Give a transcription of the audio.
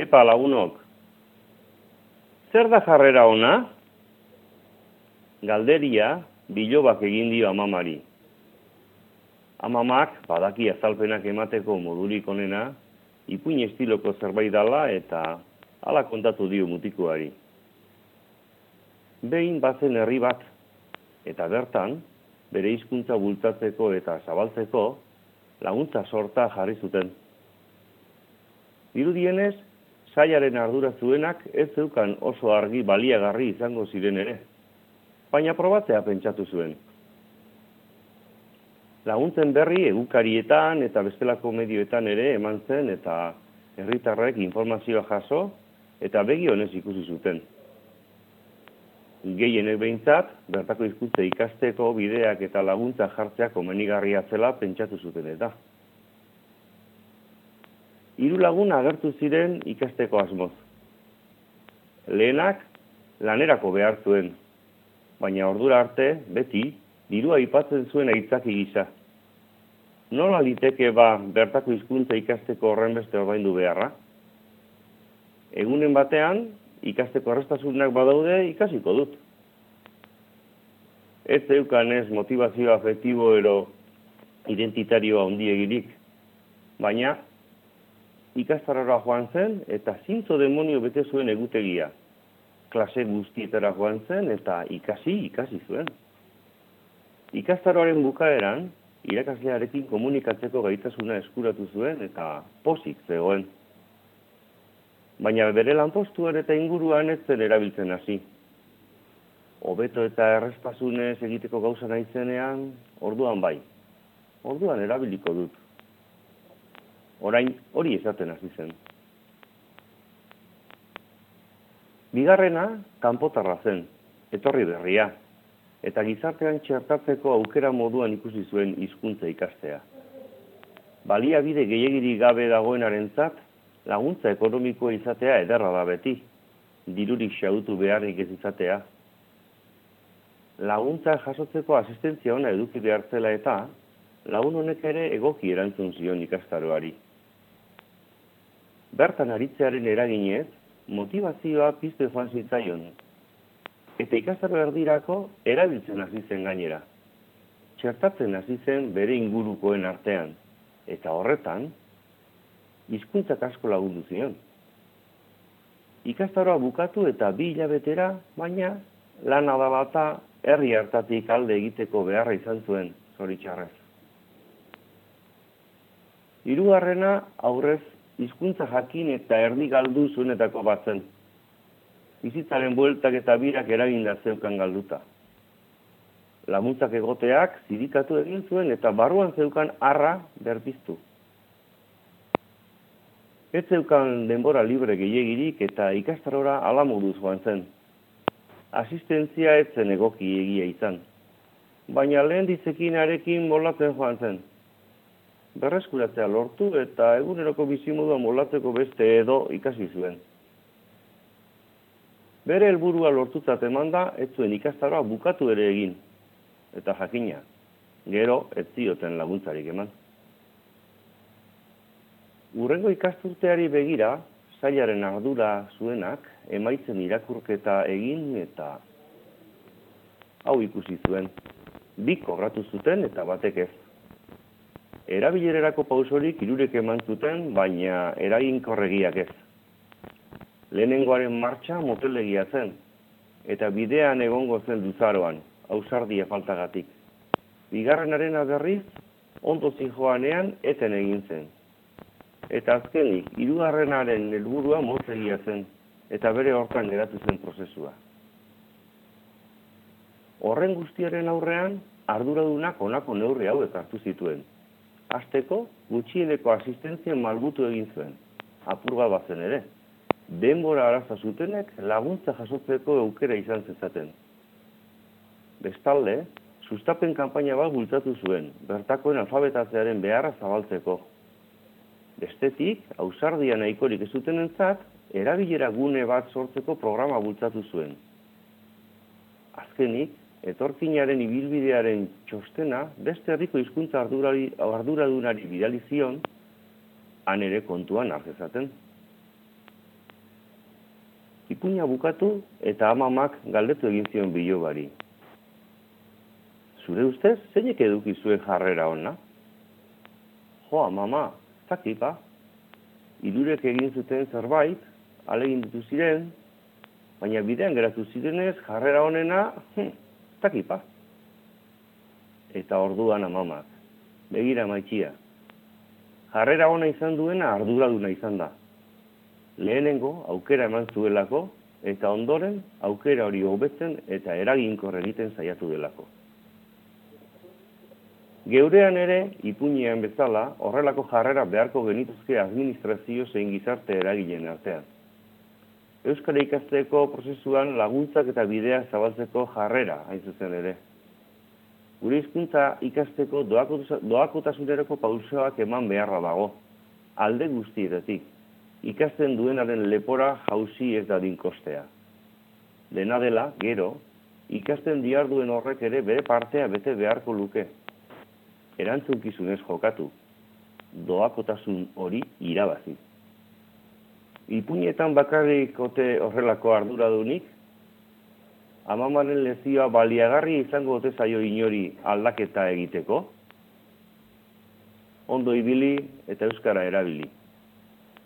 Epa lagunok, zer da jarrera ona? Galderia bilobak egin dio amamari. Amamak badaki azalpenak emateko modurik onena, ipuin estiloko zerbait dala eta hala kontatu dio mutikoari. Behin bazen herri bat, eta bertan, bere hizkuntza bultatzeko eta zabaltzeko, laguntza sorta jarri zuten. Dirudienez, saiaren ardura zuenak ez zeukan oso argi baliagarri izango ziren ere, baina probatzea pentsatu zuen. Laguntzen berri egukarietan eta bestelako medioetan ere eman zen eta herritarrek informazioa jaso eta begi honez ikusi zuten. Gehienek behintzat, bertako hizkuntza ikasteko bideak eta laguntza jartzea komenigarria zela pentsatu zuten eta hiru lagun agertu ziren ikasteko asmoz. Lehenak lanerako behar zuen, baina ordura arte, beti, dirua aipatzen zuen aitzaki gisa. Nola liteke ba bertako hizkuntza ikasteko horren beste ordaindu beharra? Egunen batean, ikasteko arrestasunak badaude ikasiko dut. Ez zeukan ez motivazio afektibo ero identitarioa ondiegirik, baina ikastarora joan zen eta zintzo demonio bete zuen egutegia. Klase guztietara joan zen eta ikasi, ikasi zuen. Ikastaroaren bukaeran, irakaslearekin komunikatzeko gaitasuna eskuratu zuen eta posik zegoen. Baina bere lanpostuan eta inguruan ez zen erabiltzen hasi. Hobeto eta errespasunez egiteko gauza naizenean, orduan bai. Orduan erabiliko dut orain hori esaten hasi zen. Bigarrena, kanpotarra zen, etorri berria, eta gizartean txertatzeko aukera moduan ikusi zuen hizkuntza ikastea. Baliabide gehiagiri gabe dagoenaren zat, laguntza ekonomikoa izatea ederra da beti, dirurik xautu beharrik ez izatea. Laguntza jasotzeko asistentzia ona eduki behartzela eta, lagun honek ere egoki erantzun zion ikastaroari bertan aritzearen eraginez, motivazioa pizte joan zitzaion. Eta ikastaro erdirako erabiltzen hasi zen gainera. Txertatzen hasi zen bere ingurukoen artean. Eta horretan, hizkuntzak asko lagundu zion. Ikastaroa bukatu eta bi hilabetera, baina lan adabata herri hartatik alde egiteko beharra izan zuen, zoritxarrez. Hirugarrena aurrez hizkuntza jakin eta erdi galdu zuenetako batzen. Bizitzaren bueltak eta birak eraginda zeukan galduta. Lamuntzak egoteak zirikatu egin zuen eta barruan zeukan arra berpiztu. Ez zeukan denbora libre gehiagirik eta ikastarora alamoduz joan zen. Asistentzia ez zen egoki egia izan. Baina lehen dizekin arekin molatzen joan zen berreskuratzea lortu eta eguneroko bizimodua molatzeko beste edo ikasi zuen. Bere helburua lortutzat emanda, ez zuen ikastaroa bukatu ere egin. Eta jakina, gero ez zioten laguntzarik eman. Urrengo ikasturteari begira, zailaren ardura zuenak, emaitzen irakurketa egin eta hau ikusi zuen. Bi kobratu zuten eta batek ez. Erabilererako pausorik irurek eman zuten, baina eragin korregiak ez. Lehenengoaren martxa motelegia zen, eta bidean egongo zen duzaroan, ausardia faltagatik. Bigarrenaren aderriz, ondo joanean eten egin zen. Eta azkenik, irugarrenaren helburua motelegia zen, eta bere hortan geratu zen prozesua. Horren guztiaren aurrean, arduradunak onako neurri hauek hartu zituen azteko gutxieneko asistentzia malgutu egin zuen, apurga bazen ere. Denbora araza zutenek laguntza jasotzeko aukera izan zezaten. Bestalde, sustapen kanpaina bat bultzatu zuen, bertakoen alfabetatzearen beharra zabaltzeko. Bestetik, ausardia nahikorik ez zuten entzat, erabilera gune bat sortzeko programa bultzatu zuen. Azkenik, etorkinaren ibilbidearen txostena beste herriko hizkuntza ardurari arduradunari bidali zion han ere kontuan hartzezaten. Ipuña bukatu eta amamak galdetu egin zion bilobari. Zure ustez, zeinek eduki zuen jarrera ona? Jo, mama, zakipa. Idurek egin zuten zerbait, alegin ditu baina bidean geratu zirenez jarrera honena, hm, zakipa. Eta orduan amamak, begira maitxia. Jarrera ona izan duena arduraduna izan da. Lehenengo aukera eman zuelako eta ondoren aukera hori hobetzen eta eraginkor egiten saiatu delako. Geurean ere, ipuñean bezala, horrelako jarrera beharko genituzke administrazio zein gizarte eragileen artean. Euskara ikasteko prozesuan laguntzak eta bidea zabaltzeko jarrera, hain zuzen ere. Gure hizkuntza ikasteko doakotasunerako pausoak eman beharra dago, alde guztietatik, ikasten duenaren lepora jauzi ez da dinkostea. Dena dela, gero, ikasten diarduen horrek ere bere partea bete beharko luke, erantzunkizunez jokatu, doakotasun hori irabazi. Ipuñetan bakarrik ote horrelako arduradunik, amamaren lezioa baliagarri izango ote zaio inori aldaketa egiteko, ondo ibili eta euskara erabili.